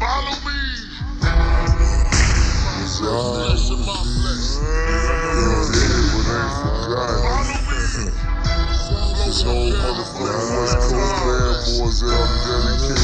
Follow me. It's your blessing, my blessing. This whole motherfucking West Coast bad boys out dedicated.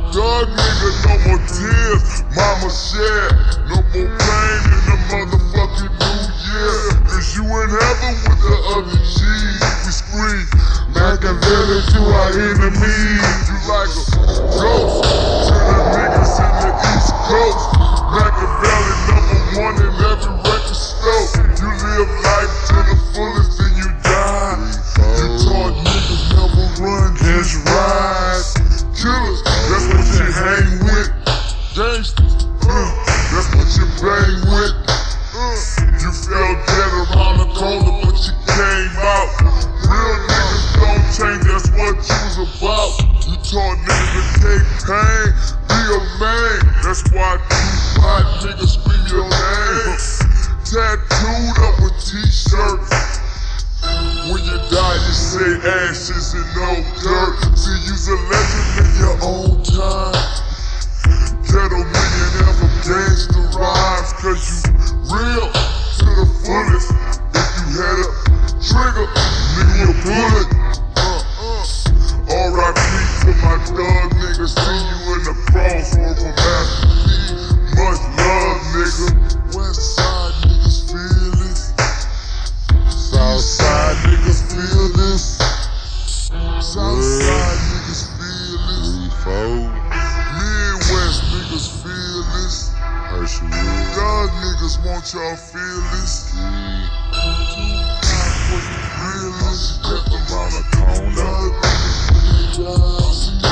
thug nigga, no more tears. Mama said, no more pain in the motherfucking new year. Cause you in heaven with the other G's. We scream Machiavelli to our enemies. You like a ghost to the niggas in the East Coast. Machiavelli number one in every record store. You live life to the fullest. pain, be a man. That's why you hot niggas be your name. Tattooed up a t-shirt. When you die, you say ashes and no dirt. See, you's a legend in your own time. Ghetto millionaire from gangster rhymes, cause you niggas want y'all fearless. Mm. Realists. Just around the corner. She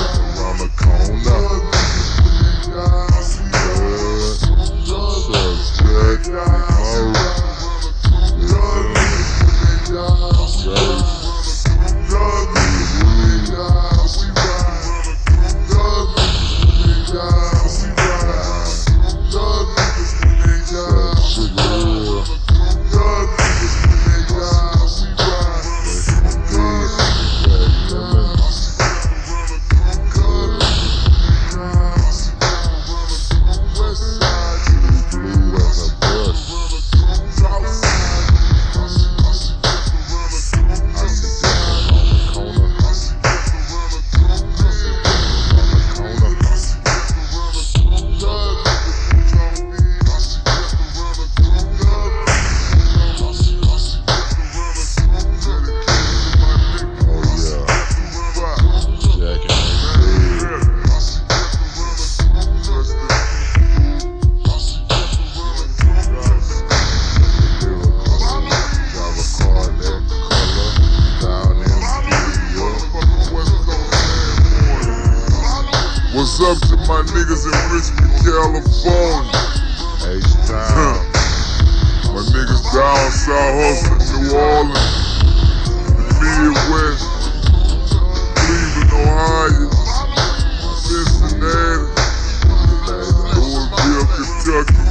my niggas in Richmond, California. Hey, time. my niggas down south hustling New Orleans, the Midwest, Cleveland, Ohio, Cincinnati, Louisville, Kentucky.